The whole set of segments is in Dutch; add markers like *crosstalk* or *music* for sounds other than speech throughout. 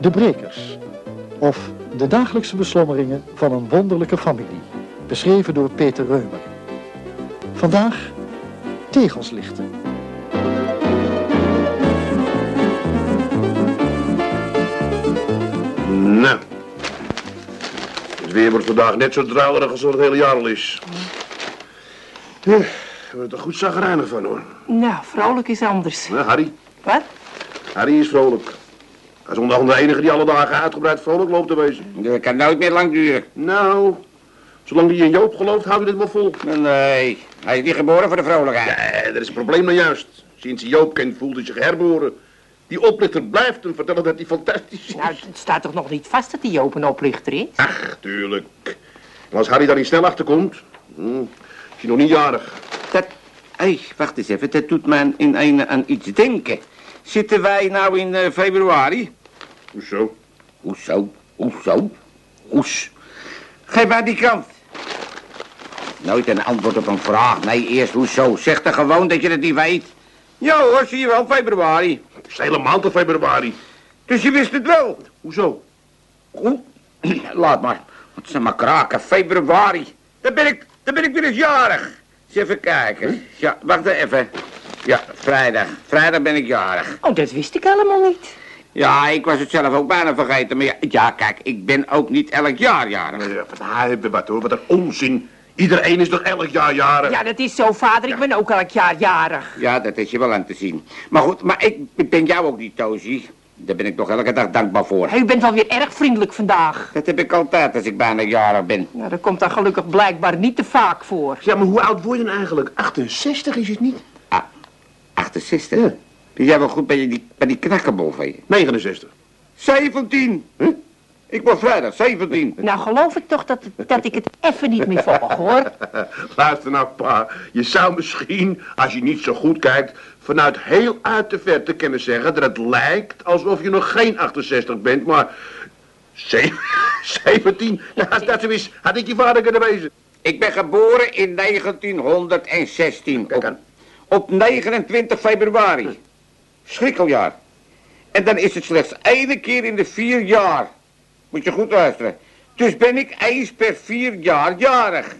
De Brekers. Of de dagelijkse beslommeringen van een wonderlijke familie. Beschreven door Peter Reumer. Vandaag tegelslichten. Nou. Het weer wordt vandaag net zo druilerig als het hele jaar al is. Ja, we worden er goed zagrijnig van hoor. Nou, vrolijk is anders. Nou, Harry. Wat? Harry is vrolijk. Hij is onder de enige die alle dagen uitgebreid vrolijk loopt te wezen. Dat kan nooit meer lang duren. Nou, zolang hij in Joop gelooft, houdt hij dit wel vol. Nee, hij is niet geboren voor de vrolijkheid. Ja, dat is het probleem nou juist. Sinds hij Joop kent, voelt hij zich herboren. Die oplichter blijft hem vertellen dat hij fantastisch is. Nou, het staat toch nog niet vast dat die open oplichter is? Ach, tuurlijk. En als Harry daar niet snel achter komt, hm, is hij nog niet jarig. Dat, hé, wacht eens even, dat doet mij in een aan iets denken. Zitten wij nou in eh, februari? Hoezo? Hoezo? Hoezo? Hoes. Geef mij die kant. Nooit een antwoord op een vraag. Nee, eerst hoezo. Zeg dan gewoon dat je het niet weet. Ja hoor, zie je wel, februari. Het is helemaal te februari. Dus je wist het wel. Hoezo? Goed. *clears throat* Laat maar. Wat zijn maar kraken, februari. Dan ben ik, dan ben ik weer eens jarig. Eens even kijken. Ja, wacht even. Ja, vrijdag. Vrijdag ben ik jarig. Oh, dat wist ik helemaal niet. Ja, ik was het zelf ook bijna vergeten. Maar ja, ja kijk, ik ben ook niet elk jaar jarig. Ja, Wat hebben wat hoor, wat een onzin. Iedereen is toch elk jaar jarig? Ja, dat is zo, vader. Ik ben ook elk jaar jarig. Ja, dat is je wel aan te zien. Maar goed, maar ik, ik ben jou ook niet, Tozy. Daar ben ik toch elke dag dankbaar voor. U bent wel weer erg vriendelijk vandaag. Dat heb ik altijd als ik bijna jarig ben. Nou, dat komt dan gelukkig blijkbaar niet te vaak voor. Ja, maar hoe oud word je dan eigenlijk? 68 is het niet? Ah, 68? Ja. Ben jij wel goed bij die, bij die knakkenbol van je? 69. 17! Huh? Ik word vrijdag, 17. *laughs* Nou, geloof ik toch dat, dat ik het even niet meer volg, hoor. *laughs* Luister nou, pa. Je zou misschien, als je niet zo goed kijkt, vanuit heel uit de verte kunnen zeggen dat het lijkt alsof je nog geen 68 bent, maar... ze- *laughs* 17? Ja, als dat zo is, had ik je vader kunnen wezen. Ik ben geboren in 1916. Kijk Op, aan. Op 29 februari. Schrikkeljaar. En dan is het slechts één keer in de vier jaar. Moet je goed luisteren. Dus ben ik eens per vier jaar jarig.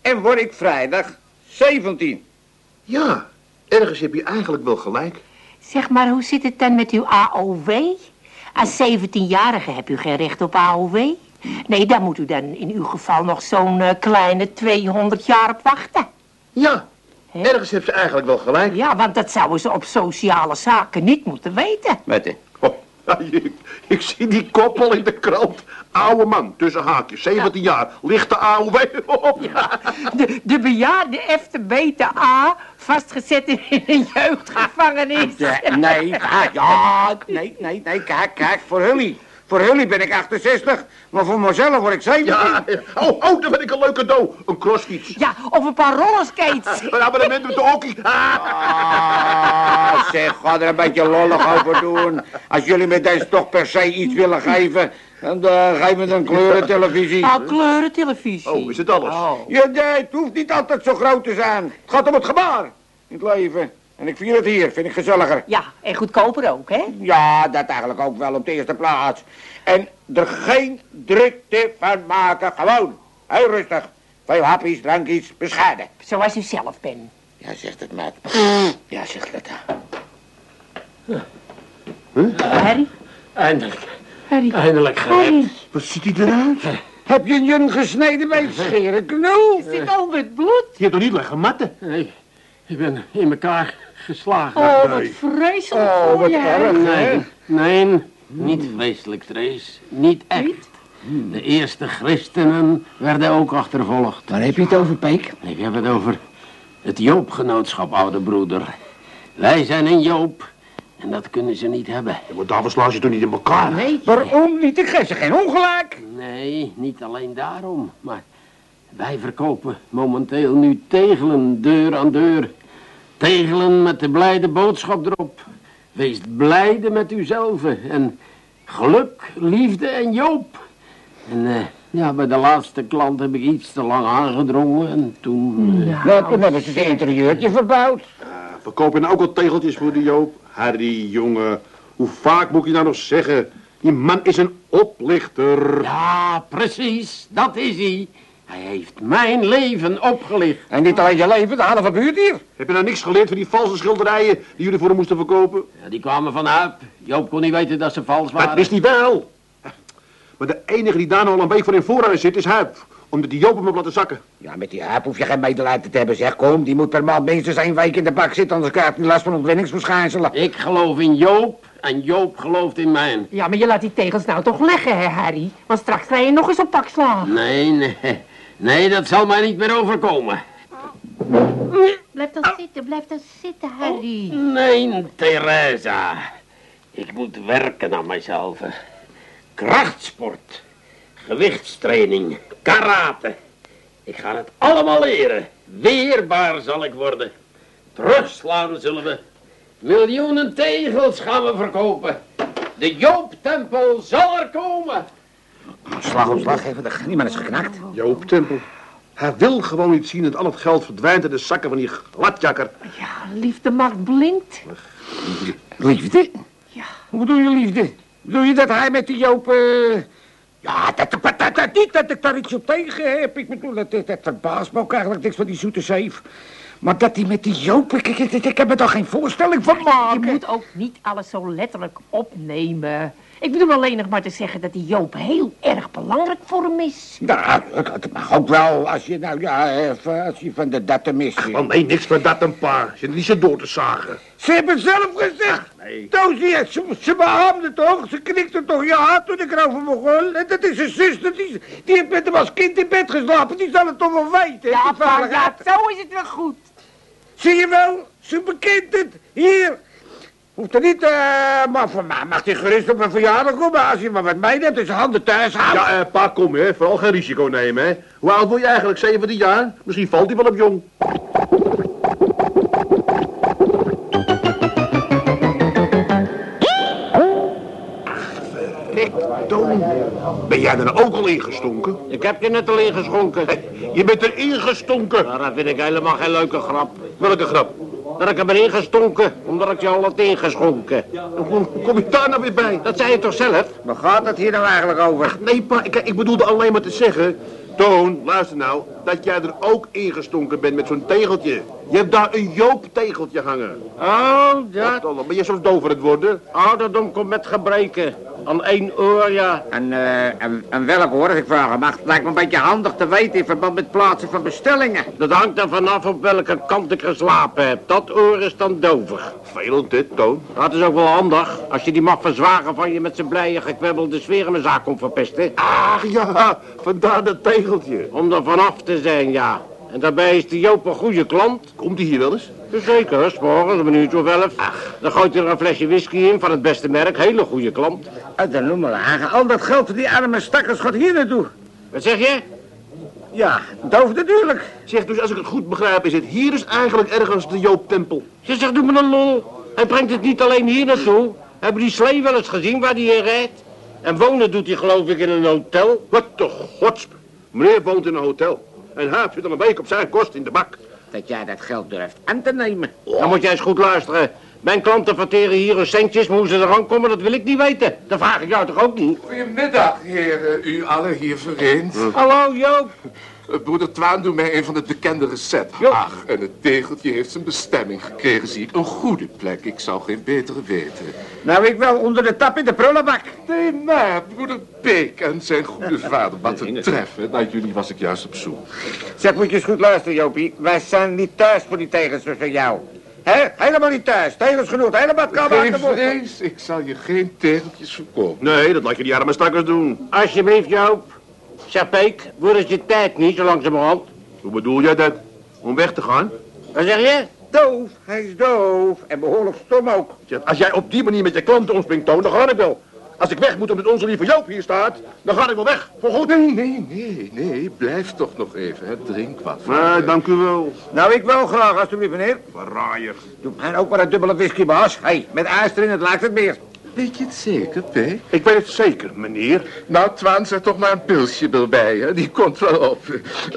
En word ik vrijdag 17. Ja, ergens heb je eigenlijk wel gelijk. Zeg maar, hoe zit het dan met uw AOW? Als 17-jarige heb u geen recht op AOW. Nee, daar moet u dan in uw geval nog zo'n eh, kleine 200 jaar op wachten. Ja, Hè? ergens heb ze eigenlijk wel gelijk. Ja, want dat zouden ze op sociale zaken niet moeten weten. Hè? Oh, ik, ik zie die koppel in de krant. Oude man, tussen haakjes, 17 jaar, lichte AOW op. *laughs* Ja. De, de bejaarde FTB A vastgezet in een jeugdgevangenis. Ja, nee, ja, nee, nee, nee, kijk, kijk, voor jullie. Voor jullie ben ik 68, maar voor mezelf word ik 17. Ja, oh, oh, dan ben ik een leuke cadeau. Een crossfiets. Ja, of een paar rollerskates. Een abonnement met de hockey. Ah, zeg, ga er een beetje lollig over doen. Als jullie me deze toch per se iets willen geven, dan uh, geef me een kleurentelevisie. Nou, kleurentelevisie. Oh, is het alles? Oh. Ja, nee, het hoeft niet altijd zo groot te zijn. Het gaat om het gebaar in het leven. En ik vier het hier, vind ik gezelliger. Ja, en goedkoper ook, hè? Ja, dat eigenlijk ook wel op de eerste plaats. En er geen drukte van maken, gewoon. Heel rustig. Veel hapjes, drankjes, bescheiden. Zoals u zelf bent. Ja, zegt het maar. Ja, zegt het. Harry? Eindelijk, Harry? eindelijk gered. Harry? Wat ziet hij eruit? Heb je een gesneden beet scheren, knul? Zit al met bloed? Je hebt toch niet liggen matten? Nee, ik ben in elkaar geslagen. Oh, wat vreselijk voor je, Harry. nee, nee, niet vreselijk, Trace. Niet echt. De eerste christenen werden ook achtervolgd. Waar heb je het over, Peek? Ik heb het over het Joopgenootschap, oude broeder. Wij zijn een Joop en dat kunnen ze niet hebben. Ja, maar daarvoor slaan ze toch niet in elkaar? Nee. Waarom niet? Ik geef ze geen ongelijk. Nee, niet alleen daarom, maar wij verkopen momenteel nu tegelen deur aan deur. Tegelen met de blijde boodschap erop. Wees blijde met uzelf en geluk, liefde en Joop. En eh, ja, bij de laatste klant heb ik iets te lang aangedrongen en toen... eh, Nou, toen hebben ze zijn interieurtje verbouwd. We kopen ook al tegeltjes voor de Joop. Harry, jongen. Hoe vaak moet ik je nou nog zeggen? Die man is een oplichter. Ja, precies, dat is hij. Hij heeft mijn leven opgelicht. En niet alleen je leven, de halve buurt hier. Heb je nou niks geleerd van die valse schilderijen die jullie voor hem moesten verkopen? Ja, die kwamen van Huip. Joop kon niet weten dat ze vals Maar dat waren. wist hij wel. Maar de enige die daar nou al een beetje voor in voorraad zit is Huip. Omdat die Joop hem op laten zakken. Ja, met die haap hoef je geen medelijden te hebben, zeg. Kom, die moet per maand minstens één week in de bak zitten, anders krijgt hij last van ontwenningsverschijnselen. Ik geloof in Joop en Joop gelooft in mij. Ja, maar je laat die tegels nou toch leggen, hè, Harry? Want straks ga je nog eens op pak slaan. Nee, nee. Nee, dat zal mij niet meer overkomen. Blijf dan zitten, blijf dan zitten, Harry. Nee, Teresa. Ik moet werken aan mijzelf. Krachtsport, gewichtstraining, karate. Ik ga het allemaal leren. Weerbaar zal ik worden. Terugslaan zullen we. Miljoenen tegels gaan we verkopen. De Joop-tempel zal er komen. Slag op slag even, de, niemand is geknakt. Joop Tempel. Hij wil gewoon niet zien dat al het geld verdwijnt in de zakken van die gladjakker. Ja, liefde maakt blind. Liefde? Ja. Hoe bedoel je liefde? Bedoel je dat hij met die Joop... eh, Ja, dat, dat, dat, dat niet dat ik daar iets op tegen heb. Ik bedoel, dat, dat, dat verbaast me ook eigenlijk niks van die zoete zeef. Maar dat hij met die Joop... Ik, ik, ik, ik heb er toch geen voorstelling van Je maken. moet ook niet alles zo letterlijk opnemen. Ik bedoel alleen nog maar te zeggen dat die Joop heel erg belangrijk voor hem is. Nou, dat mag ook wel, als je nou, ja, even, als je van de datum mis Oh nee, niks van dat een paar. Zit niet zo door te zagen. Ze hebben zelf gezegd. nee. Toosje, ze, ze behamde toch? Ze knikte toch ja toen ik erover begon? En dat is zijn zuster, die, die heeft met hem als kind in bed geslapen. Die zal het toch wel weten? Ja, pa, ja, zo is het wel goed. Zie je wel? Ze bekent het. Hier. Hoeft er niet, eh, maar voor mij mag hij gerust op een verjaardag komen. Als je maar wat meeneemt en zijn handen thuis houdt. Ja, eh, pa, kom hè. Vooral geen risico nemen hè. Hoe oud word je eigenlijk? 17 jaar? Misschien valt hij wel op jong. Toon. Ben jij er nou ook al ingestonken? Ik heb je net al ingeschonken. Je bent er ingestonken. Nou, dat vind ik helemaal geen leuke grap. Welke grap? Dat ik heb erin gestonken, omdat ik je al had ingeschonken. Hoe hoe kom je daar nou weer bij? Dat zei je toch zelf? Waar gaat het hier nou eigenlijk over? Nee, pa, ik, ik bedoelde alleen maar te zeggen... Toon, luister nou, dat jij er ook ingestonken bent met zo'n tegeltje. Je hebt daar een Joop-tegeltje hangen. Oh, dat. Wat dan? Ben je soms doof aan het worden? Ouderdom komt met gebreken. Aan één oor, ja. En, eh, en, en welk hoor, ik vragen mag? Het lijkt me een beetje handig te weten in verband met plaatsen van bestellingen. Dat hangt er vanaf op welke kant ik geslapen heb. Dat oor is dan dovig. Vervelend dit, Toon. Dat is ook wel handig, als je die mag verzwagen van je met zijn blije gekwebbelde sfeer in mijn zaak komt verpesten. Ach ja, vandaar dat tegeltje. Om er vanaf te zijn, ja. En daarbij is de Joop een goede klant. Komt hij hier wel eens? Zeker, s'morgens, een minuutje of elf. Dan gooit hij er een flesje whisky in van het beste merk. Hele goede klant. Dan noem maar aan. Al dat geld voor die arme stakkers gaat hier naartoe. Wat zeg je? Ja, doof natuurlijk. Zeg, dus als ik het goed begrijp, is het hier dus eigenlijk ergens de Joop-tempel. Je zegt, doe me een lol. Hij brengt het niet alleen hier naartoe. Hebben die slee wel eens gezien waar hij in rijdt? En wonen doet hij geloof ik in een hotel. Wat toch, godsp. Meneer woont in een hotel. En Haap zit al een week op zijn kost in de bak. Dat jij dat geld durft aan te nemen. Dan moet jij eens goed luisteren. Mijn klanten verteren hier hun centjes, maar hoe ze er aan komen, dat wil ik niet weten. Dat vraag ik jou toch ook niet? Goedemiddag, heren. U allen hier vereend. Hallo Joop. Eh, Broeder Twaan doet mij een van de bekende recetten. Jo. Ach, en het tegeltje heeft zijn bestemming gekregen, zie ik. Een goede plek, ik zou geen betere weten. Nou, ik wel onder de tap in de prullenbak. Nee, maar broeder Beek en zijn goede *laughs* vader, wat te treffen. Naar jullie was ik juist op zoek. Zeg, moet je eens goed luisteren, Jopie. Wij zijn niet thuis voor die tegels van jou. Hè? Helemaal niet thuis. Tegels genoeg. De hele badkamer Geen vrees, ik zal je geen tegeltjes verkopen. Nee, dat laat je die arme stakkers doen. Alsjeblieft Joop. Zeg Peek, wordt het je tijd niet zo langzamerhand? Hoe bedoel jij dat? Om weg te gaan? Wat zeg je? Doof. Hij is doof. En behoorlijk stom ook. Zeg, Als jij op die manier met je klanten omspringt, Toon, dan ga ik wel. Als ik weg moet omdat onze lieve Joop hier staat, dan ga ik wel weg. Voor goed. Nee, nee, nee, nee. Blijf toch nog even, hè. Drink wat. Nee, dank u wel. Nou, ik wel graag, alsjeblieft, meneer. Verraaier. Doe mij ook maar een dubbele whisky, baas. Hé, hey, met ijs erin, het lijkt het meer. Weet je het zeker, Peek? Ik weet het zeker, meneer. Nou, Twaan, zet toch maar een pilsje erbij, hè? Die komt wel op.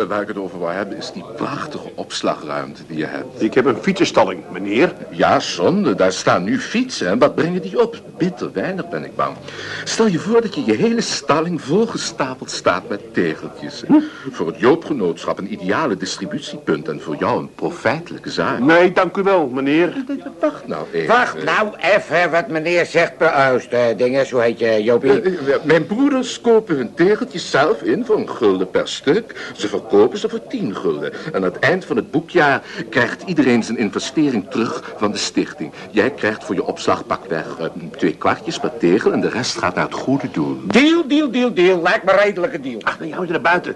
Waar ik het over wou hebben, is die prachtige opslagruimte die je hebt. Ik heb een fietsenstalling, meneer. Ja, zonde, daar staan nu fietsen. En wat brengen die op? Bitter weinig, ben ik bang. Stel je voor dat je je hele stalling volgestapeld staat met tegeltjes. hè? Voor het Joopgenootschap een ideale distributiepunt en voor jou een profijtelijke zaak. Nee, dank u wel, meneer. Wacht nou even. Wacht nou even wat meneer zegt per uist, eh, dinges. Hoe heet je, Jopie? Eh, eh, Mijn broeders kopen hun tegeltjes zelf in voor een gulden per stuk. Ze verkopen ze voor tien gulden. En aan het eind van het boekjaar krijgt iedereen zijn investering terug van de stichting. Jij krijgt voor je opslag pakweg eh, twee kwartjes per tegel en de rest gaat naar het goede doel. Deal, deal, deal, deal. Lijkt me redelijke deal. Ach, nee, hou je naar buiten.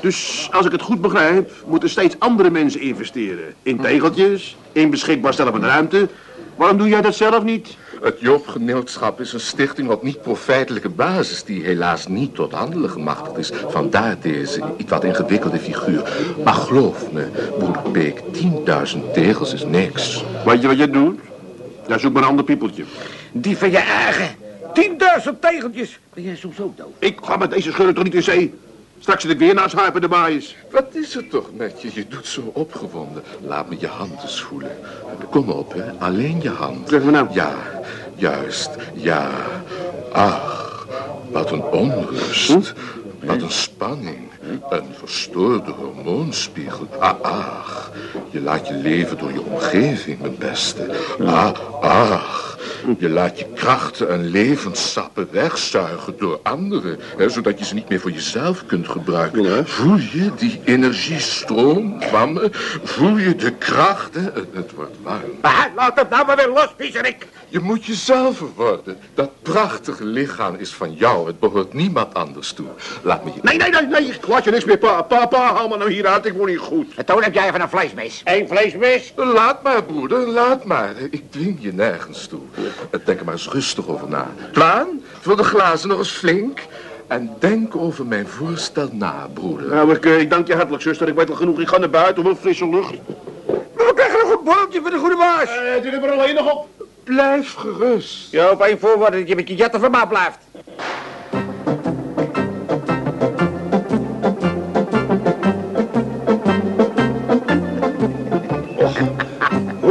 Dus als ik het goed begrijp, moeten steeds andere mensen investeren. In tegeltjes, in beschikbaar stellen van ruimte. Waarom doe jij dat zelf niet? Het Joopgenootschap is een stichting op niet-profijtelijke basis... die helaas niet tot handelen gemachtigd is. Vandaar deze iets wat ingewikkelde figuur. Maar geloof me, broeder Peek, 10.000 tegels is niks. Weet je wat je doet? Ja, zoek maar een ander piepeltje. Die van je eigen. 10.000 tegeltjes. Ben jij soms ook dood? Ik ga met deze schurk toch niet in zee? Straks zit ik weer naast Harper de Baaiers. Wat is er toch met je? Je doet zo opgewonden. Laat me je hand eens voelen. Kom op, hè. Alleen je hand. Zeg maar nou. Ja, juist. Ja. Ach, wat een onrust. Wat een spanning. Een verstoorde hormoonspiegel. Ah, ach. Je laat je leven door je omgeving, mijn beste. Ah, ach. Je laat je krachten en levenssappen wegzuigen door anderen. Hè, zodat je ze niet meer voor jezelf kunt gebruiken. Voel je die energiestroom van me? Voel je de krachten? Het, het wordt warm. Ah, laat het nou maar weer los, piezerik. Je moet jezelf worden. Dat prachtige lichaam is van jou. Het behoort niemand anders toe. Laat je... Nee, nee, nee, nee, ik laat je niks meer, pa. Pa, pa, haal me nou hier uit, ik word niet goed. En toen heb jij van een vleesmes. Eén vleesmes? Laat maar, broeder, laat maar. Ik dwing je nergens toe. Denk er maar eens rustig over na. Twaan, vul de glazen nog eens flink. En denk over mijn voorstel na, broeder. Nou, ik, eh, ik dank je hartelijk, zuster. Ik weet wel genoeg. Ik ga naar buiten om een frisse lucht. We krijgen nog een bolletje voor de goede baas. Eh, dit er alleen nog op. Blijf gerust. Ja, op één voorwaarde dat je met je jatten van mij blijft.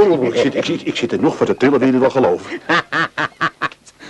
Ik, zit, ik, zit, ik zit er nog voor te trillen, wil je wel geloven. *laughs*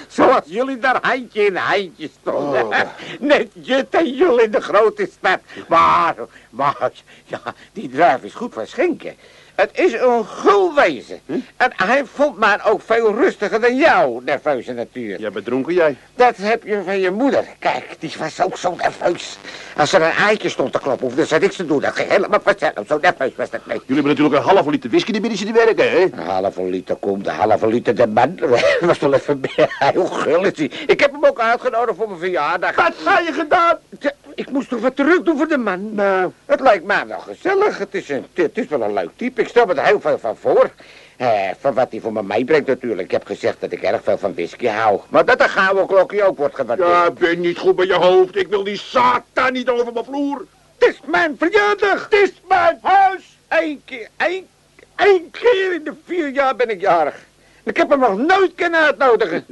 Zoals jullie daar handje in handje stonden. Oh. *laughs* Net Jut en Jul in de grote stad. Maar, maar, ja, die druif is goed van schenken. Het is een gul wezen. Hm? En hij vond mij ook veel rustiger dan jou, nerveuze natuur. Jij bent dronken, jij. Dat heb je van je moeder. Kijk, die was ook zo nerveus. Als er een eitje stond te kloppen, hoefde ze niks te doen. Dat ging helemaal vanzelf. Zo nerveus was dat mee. Jullie hebben natuurlijk een halve liter whisky die binnen zitten werken, hè? Een halve liter komt, de halve liter de man. *laughs* was wel even heel gul is hij. Ik heb hem ook uitgenodigd voor mijn verjaardag. Wat ga je gedaan? Ik moest toch wat terug doen voor de man. Nou, het lijkt mij wel gezellig. Het is, een, het is wel een leuk type. Ik stel me er heel veel van voor. Eh, van wat hij voor me meebrengt natuurlijk. Ik heb gezegd dat ik erg veel van whisky hou. Maar dat een gouden klokje ook wordt gewaardeerd. Ja, ben niet goed bij je hoofd. Ik wil die satan niet over mijn vloer. Het is mijn verjaardag. Het is mijn huis. Eén keer, één, één keer in de vier jaar ben ik jarig. Ik heb hem nog nooit kunnen uitnodigen.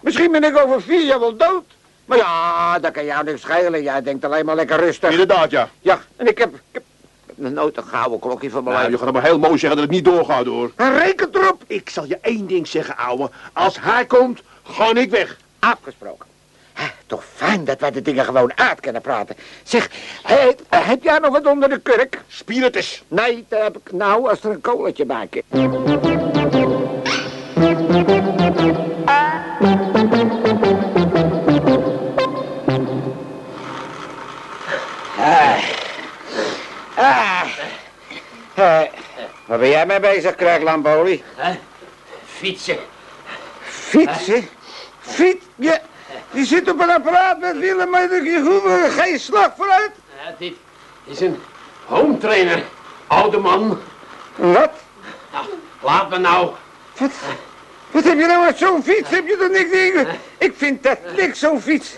Misschien ben ik over vier jaar wel dood. Maar ja, dat kan jou niks schelen. Jij denkt alleen maar lekker rustig. Inderdaad, ja. Ja, en ik heb, ik heb nooit een gouden klokje van mijn Nou, je gaat maar heel mooi zeggen dat het niet doorgaat, hoor. En reken erop. Ik zal je één ding zeggen, ouwe. Als hij komt, ga ik weg. Afgesproken. Toch fijn dat wij de dingen gewoon uit kunnen praten. Zeg, hé, heb jij nog wat onder de kurk? Spiritus. Nee, dat heb ik nou als er een koletje bij Eh, waar ben jij mee bezig? Hè? Fietsen. Fietsen? Fiets? Je, je zit op een apparaat met wielen, maar je hoeft geen slag vooruit. Ja, dit is een home trainer. Oude man. Wat? Nou, laat me nou. Wat? Wat heb je nou met zo'n fiets? Heb je er niks in? Ik vind dat niks, zo'n fiets.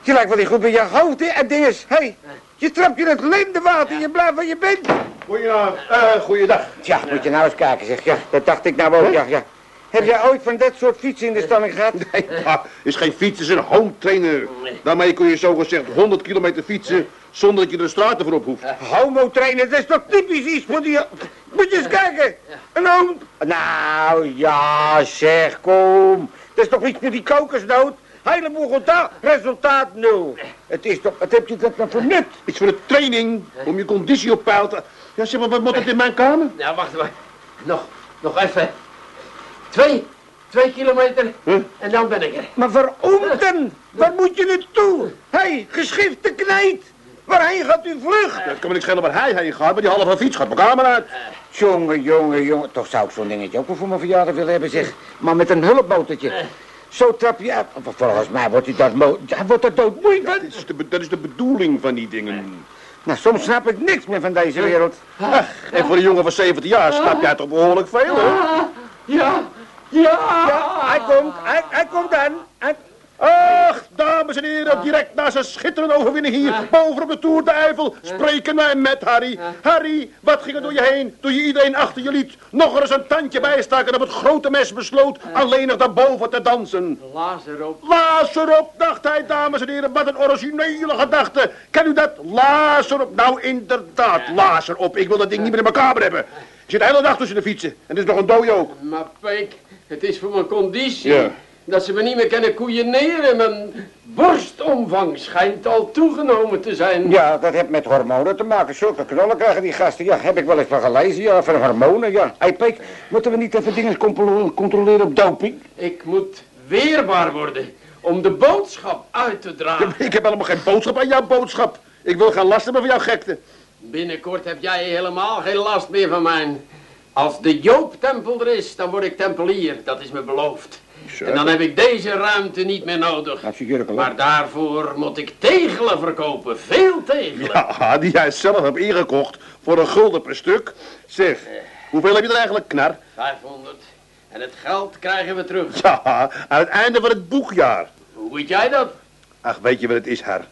Je lijkt wel niet goed bij je hoofd, hè? En ding is, hé, hey, je trapt je in het leemde water, je blijft waar je bent. Goeiedag. eh goeiedag. Tja, moet je nou eens kijken, zeg. Ja, dat dacht ik nou ook, ja, ja. Heb jij ooit van dat soort fietsen in de stalling gehad? *laughs* Nee, pa, is geen fiets, is een home trainer. Daarmee kun je zogezegd 100 kilometer fietsen zonder dat je de straten voor op hoeft. Homo trainer, dat is toch typisch iets voor die... Moet je eens kijken. Een homo... Nou, ja, zeg, kom. Dat is toch iets voor die kokersnoot? Heleboel gedaan, resultaat nul. Het is toch... Wat heb je dat nou voor nut? Iets voor de training, om je conditie op peil te... Ja, zeg maar, wat moet het in mijn kamer? Ja, wacht maar. Nog, nog even. Twee, twee kilometer Huh? en dan ben ik er. Maar waarom Waar moet je naartoe? Hé, hey, geschifte kneet. Waarheen gaat u vluchten? Het kan me niet schelen waar hij heen gaat, maar die halve fiets gaat mijn kamer uit. Jongen, jongen, jongen. Toch zou ik zo'n dingetje ook wel voor mijn verjaardag willen hebben, zeg. Maar met een hulpmotortje. Zo trap je uit. Volgens mij wordt hij dat, hij wordt dat doodmoeiend. Dat is, de, dat is de bedoeling van die dingen. Nou, soms snap ik niks meer van deze wereld. Ach, en voor een jongen van 17 jaar snap jij toch behoorlijk veel? Ja, ja. Ja, hij komt, hij, hij komt dan. Hij- Ach, dames en heren, direct na zijn schitterende overwinning hier, boven op de Tour de Eifel, spreken wij met Harry. Harry, wat ging er door je heen, toen je iedereen achter je liet? Nog eens een tandje bijstaken en op het grote mes besloot alleen nog daarboven te dansen. Laas erop. Laas erop, dacht hij, dames en heren, wat een originele gedachte. Ken u dat? Laas erop. Nou, inderdaad, laas erop. Ik wil dat ding niet meer in mijn kamer hebben. Ik zit de hele dag tussen de fietsen en dit is nog een dooi ook. Maar Peek, het is voor mijn conditie. Ja. Dat ze me niet meer kunnen koeieneren. Mijn borstomvang schijnt al toegenomen te zijn. Ja, dat heeft met hormonen te maken. Zulke knollen krijgen die gasten. Ja, heb ik wel eens van gelezen. Ja, van hormonen, ja. Hé, hey, moeten we niet even dingen controleren op doping? Ik moet weerbaar worden om de boodschap uit te dragen. Ik heb helemaal geen boodschap aan jouw boodschap. Ik wil geen last hebben van jouw gekte. Binnenkort heb jij helemaal geen last meer van mij. Als de Joop-tempel er is, dan word ik tempelier. Dat is me beloofd. En dan heb ik deze ruimte niet meer nodig. Als je jurken Maar daarvoor moet ik tegelen verkopen. Veel tegelen. Ja, *laughs* die jij zelf hebt ingekocht voor een gulden per stuk. Zeg, hoeveel heb je er eigenlijk, knar? 500. En het geld krijgen we terug. Ja, aan het einde van het boekjaar. Hoe weet jij dat? Ach, weet je wat het is, her?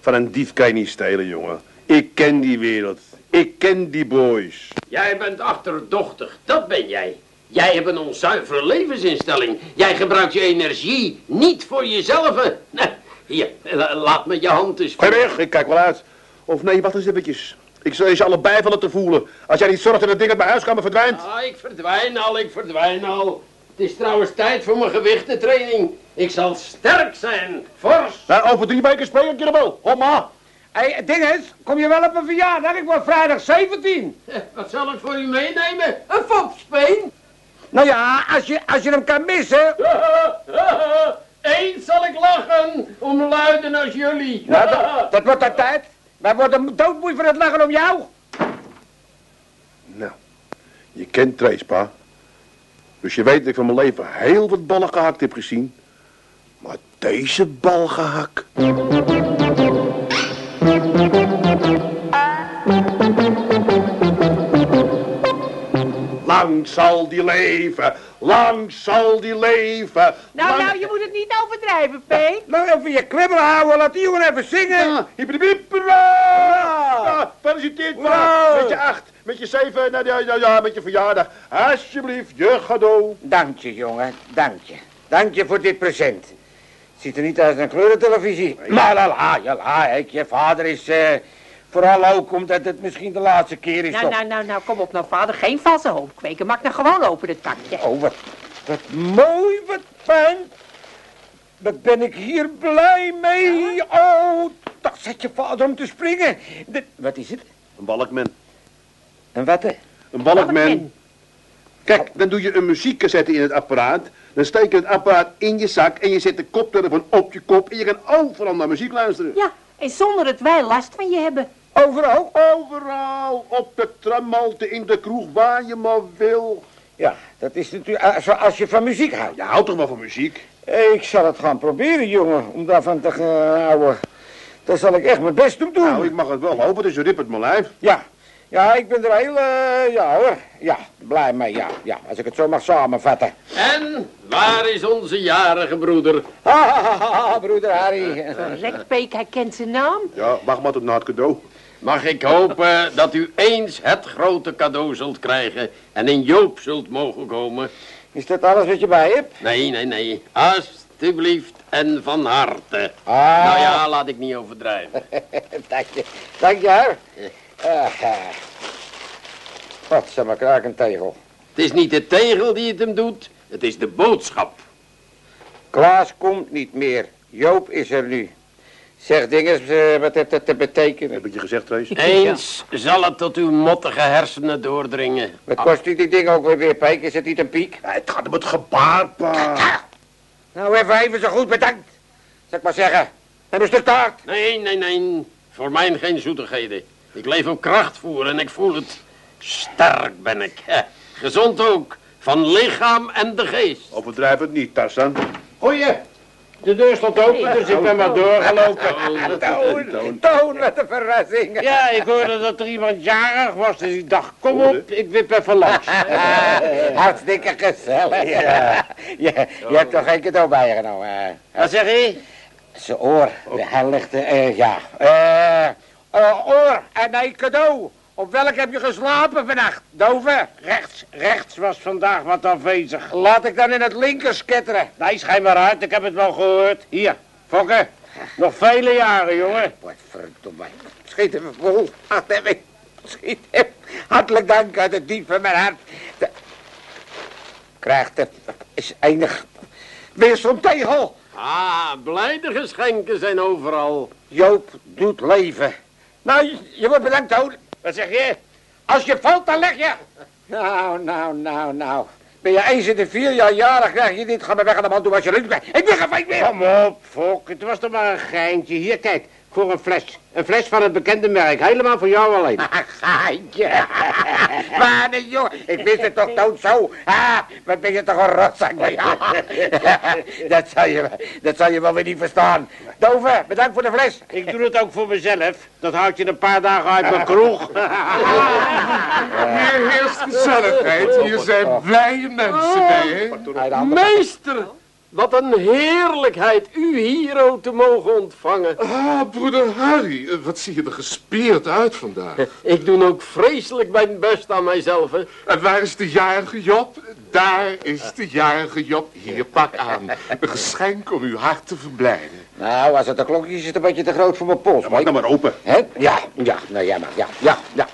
Van een dief kan je niet stelen, jongen. Ik ken die wereld. Ik ken die boys. Jij bent achterdochtig. Dat ben jij. Jij hebt een onzuivere levensinstelling. Jij gebruikt je energie niet voor jezelf. Nee, *laughs* hier, la- laat me je hand eens Ga je weg, ik kijk wel uit. Of nee, wacht eens eventjes. Ik zal je ze allebei van te voelen. Als jij niet zorgt dat het ding uit mijn huiskamer verdwijnt. Ah, ik verdwijn al, ik verdwijn al. Het is trouwens tijd voor mijn gewichtentraining. Ik zal sterk zijn, fors. Nou, over drie weken speel ik je er wel. Kom maar. Hé, hey, dinges, kom je wel op een verjaardag? Ik word vrijdag 17. Eh, *laughs* Wat zal ik voor u meenemen? Een fopspeen? Nou ja, als je, als je hem kan missen... *laughs* Eens zal ik lachen om luiden als jullie. *laughs* Nou, dat, dat wordt de tijd. Wij worden doodmoe van het lachen om jou. Nou, je kent Trace, pa. Dus je weet dat ik van mijn leven heel wat ballen gehakt heb gezien. Maar deze balgehak... *laughs* Lang zal die leven, lang zal die leven. Nou, lang... nou, je moet het niet overdrijven, Peet. Nou, even je kwibbel houden, laat die jongen even zingen. Ja! Ja, Gefeliciteerd. Wow. Met je acht, met je zeven, nou, ja, ja, ja, met je verjaardag. Alsjeblieft, je cadeau. Dank je, jongen, dank je. Dank je voor dit present. Het ziet er niet uit als een kleurentelevisie. Maar la la, ja la, ik, je vader is... vooral ook omdat het misschien de laatste keer is Nou, toch... nou, nou, nou, kom op nou, vader. Geen valse hoop kweken. Maak nou gewoon open het pakje. Oh, wat, wat mooi, wat fijn. Wat ben ik hier blij mee. Oh, dat zet je vader om te springen. De- wat is het? Een balkman. Een wat? hè? Een balkman. Balkman. Kijk, dan doe je een muziekcassette in het apparaat. Dan steek je het apparaat in je zak en je zet de koptelefoon op je kop. En je kan overal naar muziek luisteren. Ja, en zonder dat wij last van je hebben. Overal? Overal, op de tramhalte, in de kroeg, waar je maar wil. Ja, dat is natuurlijk als, als je van muziek houdt. Je houdt toch wel van muziek? Ik zal het gaan proberen, jongen, om daarvan te gaan houden. Daar zal ik echt mijn best om doen. Nou, ik mag het wel hopen, dus je rippert mijn lijf. Ja, ja, ik ben er heel, eh, ja hoor, ja, blij mee, ja, ja, als ik het zo mag samenvatten. En waar is onze jarige broeder? Ha, ha, ha, ha, broeder Harry. Rek Peek, hij kent zijn naam. Ja, wacht maar tot na het cadeau. Mag ik hopen dat u eens het grote cadeau zult krijgen en in Joop zult mogen komen? Is dat alles wat je bij hebt? Nee, nee, nee. Alsjeblieft en van harte. Ah. Nou ja, laat ik niet overdrijven. *laughs* dank je. Dank je. Ah, ah. Wat, zeg maar, kraak een tegel. Het is niet de tegel die het hem doet, het is de boodschap. Klaas komt niet meer. Joop is er nu. Zeg dinges, eh, wat heeft dat te betekenen? Heb ik je gezegd, Trace? Eens zal het tot uw mottige hersenen doordringen. Wat kost u die ding ook weer weer, Pijk? Is het niet een piek? Ja, het gaat om het gebaar, pa. Nou, even, even zo goed bedankt. Zal ik maar zeggen. En een stuk taart. Nee, nee, nee. Voor mij geen zoetigheden. Ik leef op krachtvoer en ik voel het. Sterk ben ik. hè. Gezond ook. Van lichaam en de geest. Overdrijf het niet, Tarzan. Goeie. De deur stond open, dus ik ben maar doorgelopen. *laughs* Toon, toon, wat een verrassing. Ja, ik hoorde dat er iemand jarig was, dus ik dacht, kom op, ik wip even langs. *laughs* Hartstikke gezellig. Ja. *laughs* Je, je hebt toch geen cadeau bij je genomen? hè? Wat zeg je? Zijn oor. Hij ligt, eh, ja. Eh, eh, oor en nee, cadeau. Op welk heb je geslapen vannacht? Dove? Rechts, rechts was vandaag wat afwezig. Laat ik dan in het linker sketteren. Nee, schijn maar uit, ik heb het wel gehoord. Hier, fokken. Nog vele jaren, jongen. Wat verdomme. Schiet hem vol. Schiet hem. Hartelijk dank uit het diep van mijn hart. De... Krijgt het. Is enig. Weer zo'n tegel. Ah, blijde geschenken zijn overal. Joop doet leven. Nou, je, wordt bedankt, Toon. Wat zeg je? Als je valt, dan leg je. Nou, nou, nou, nou. Ben je eens in de vier jaar jarig, krijg je dit. Ga maar weg aan de man toe als je lukt bent. Ik ben geveind weer. Kom op, Fok, het was toch maar een geintje. Hier, kijk, voor een fles. Een fles van het bekende merk, helemaal voor jou alleen. *laughs* Gaantje. Maar *laughs* nee, jongen, ik wist het toch dood zo. Ah, wat ben je toch een rotzak bij jou. *laughs* dat, zal je, dat zal je wel weer niet verstaan. Dove, bedankt voor de fles. Ik doe het ook voor mezelf. Dat houdt je een paar dagen uit mijn kroeg. Hier heerst gezelligheid. Hier zijn blije mensen bij. hè? Meester, wat een heerlijkheid u hier ook te mogen ontvangen. Ah, broeder Harry, eh, wat zie je er gespierd uit vandaag. *laughs* Ik doe ook vreselijk mijn best aan mijzelf. Hè. En waar is de jarige Job? Daar is de jarige Job. Hier, pak aan. Een geschenk om uw hart te verblijden. Nou, als het de klokjes is, het een beetje te groot voor mijn pols. Ja, maak nou maar open. Hè? Ja, ja, nou ja, maar ja, ja, ja.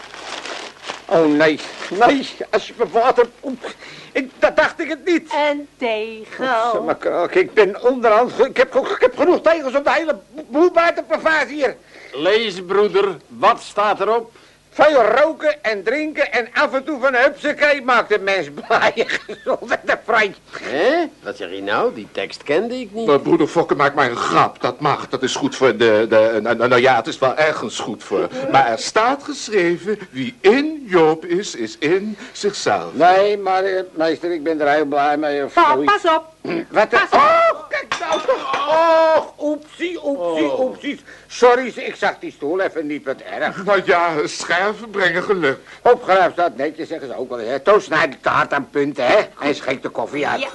Oh nee, nee, als je me water... Oep, Ik, dat dacht ik het niet. Een tegel. Maar kijk, ik ben onderhand... Ik heb, ik heb genoeg tegels om de hele boel pervaas hier. Lees, broeder, wat staat erop? Veel roken en drinken en af en toe van een hupsakee maakt de mens *laughs* blij en gezond en vrij. Hé? Wat zeg je nou? Die tekst kende ik niet. Maar broeder Fokke maakt maar een grap. Dat mag. Dat is goed voor de... de nou, nou ja, het is wel ergens goed voor. Maar er staat geschreven... Wie in Joop is, is in zichzelf. Nee, maar eh, meester, ik ben er heel blij mee. Of Pa, zoiets. pas op. Wat de... Oh, kijk nou toch. Oh, oepsie, oepsie, oepsie. Sorry, ik zag die stoel even niet wat erg. *laughs* Nou ja, scherven brengen geluk. Opgeruimd staat netjes, zeggen ze ook wel. Hè. Toon snijdt de taart aan punten, hè. En schenkt de koffie uit. Ja.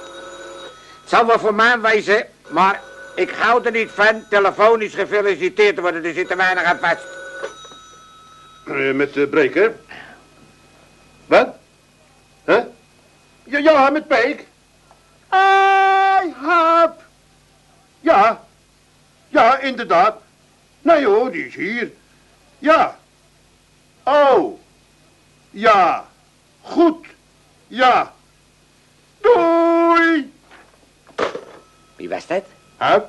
Het zal wel voor mij wezen, maar ik hou er niet van telefonisch gefeliciteerd te worden. Er zit er weinig aan vast. Eh, met de breker. Wat? Huh? Ja, ja, met Peek. Ai, hap. Ja. Ja, inderdaad. Nee hoor, die is hier. Ja. Oh. Ja. Goed. Ja. Doei. Wie was dat? Hup.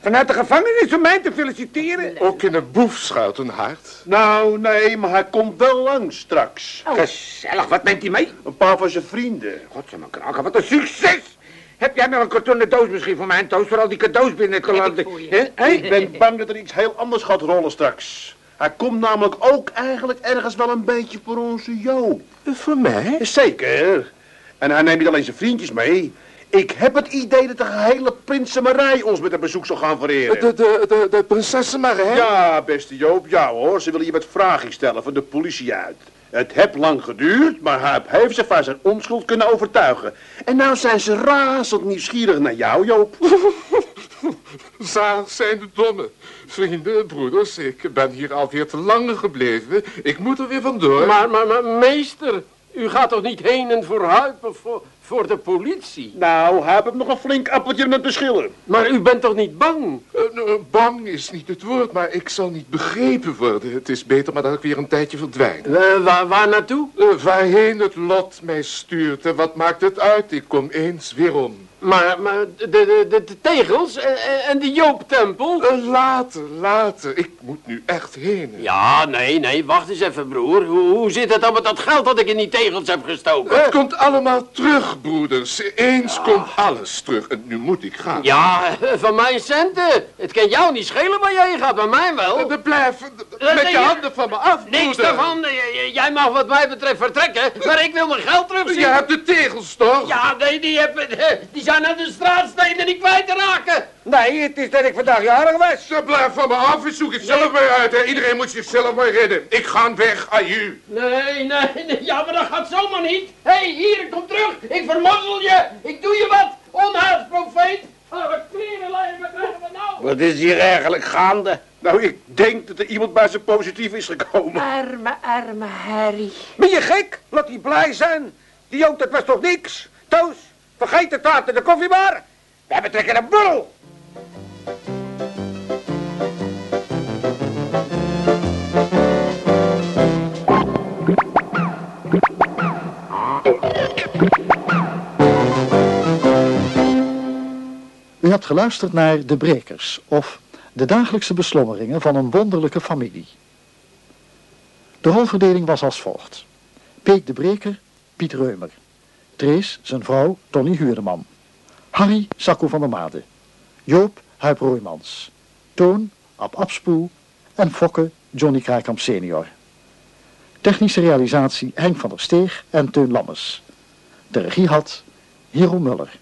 Vanuit de gevangenis om mij te feliciteren. Ook in een boef schuilt een hart. Nou, nee, maar hij komt wel langs straks. Gezellig, wat neemt hij mee? Een paar van zijn vrienden. Godzijdank, kraken, wat een succes! Heb jij nog een kartonnen doos misschien voor mij? Een toast voor al die cadeaus binnen te laten? Ik ben bang dat er iets heel anders gaat rollen straks. Hij komt namelijk ook eigenlijk ergens wel een beetje voor onze Joop. Voor mij? Zeker. En hij neemt niet alleen zijn vriendjes mee. Ik heb het idee dat de gehele prinsenmarij ons met een bezoek zal gaan vereren. De, de, de, de prinsessen maar, hè? Ja, beste Joop, ja hoor. Ze willen je met vragen stellen van de politie uit. Het heeft lang geduurd, maar hij heeft ze van zijn onschuld kunnen overtuigen. En nou zijn ze razend nieuwsgierig naar jou, Joop. *laughs* Zalig zijn de domme. Vrienden, broeders, ik ben hier alweer te lang gebleven. Ik moet er weer vandoor. Maar, maar, maar, meester, u gaat toch niet heen en voor voor, Voor de politie. Nou, heb ik nog een flink appeltje met de schillen. Maar u bent toch niet bang? Eh, nou, bang is niet het woord, maar ik zal niet begrepen worden. Het is beter maar dat ik weer een tijdje verdwijn. Eh, waar, waar naartoe? Eh, waarheen het lot mij stuurt en wat maakt het uit? Ik kom eens weerom. Maar, maar de, de, de, de tegels en, en- de Jooptempel? Uh, later, later. Ik moet nu echt heen. Ja, nee, nee, wacht eens even, broer. Hoe, hoe zit het dan met dat geld dat ik in die tegels heb gestoken? Het komt allemaal terug, broeders. Eens komt alles terug. En nu moet ik gaan. Ja, *laughs* van mijn centen. Het kan jou niet schelen waar jij gaat, maar mij wel. Uh, blijf Eh, met je handen van me af, Niks broeder. daarvan. J- j- Jij mag wat mij betreft vertrekken, maar ik wil mijn geld terugzien. Je hebt de tegels toch? Ja, nee, die, hebben, die zijn naar de straatstenen niet kwijt te raken. Nee, het is dat ik vandaag jarig was. Ze blijf van me af. Ik zoek het zelf maar uit. Hè. Iedereen moet zichzelf maar redden. Ik ga weg. Aju. Nee, nee, nee, ja, maar dat gaat zomaar niet. Hé, hey, hier, kom terug. Ik vermozzel je. Ik doe je wat. Onheilsprofeet. Oh, wat klerenlijn, wat krijgen we nou? Wat is hier eigenlijk gaande? Nou, ik denk dat er iemand bij zijn positief is gekomen. Arme, arme Harry. Ben je gek? Laat die blij zijn. Die Jood, dat was toch niks? Toos, vergeet de taart in de koffiebar. We hebben trekken een borrel. U hebt geluisterd naar De Brekers, of De dagelijkse beslommeringen van een wonderlijke familie. De rolverdeling was als volgt. Peek de Breker, Piet Reumer. Drees, zijn vrouw, Tony Huurdeman. Harry, Sacco van der Made. Joop, Huip Roymans. Toon, Ab Abspoel. En Fokke, Johnny Kraaikamp senior. Technische realisatie Henk van der Steeg en Teun Lammers. De regie had Hero Muller.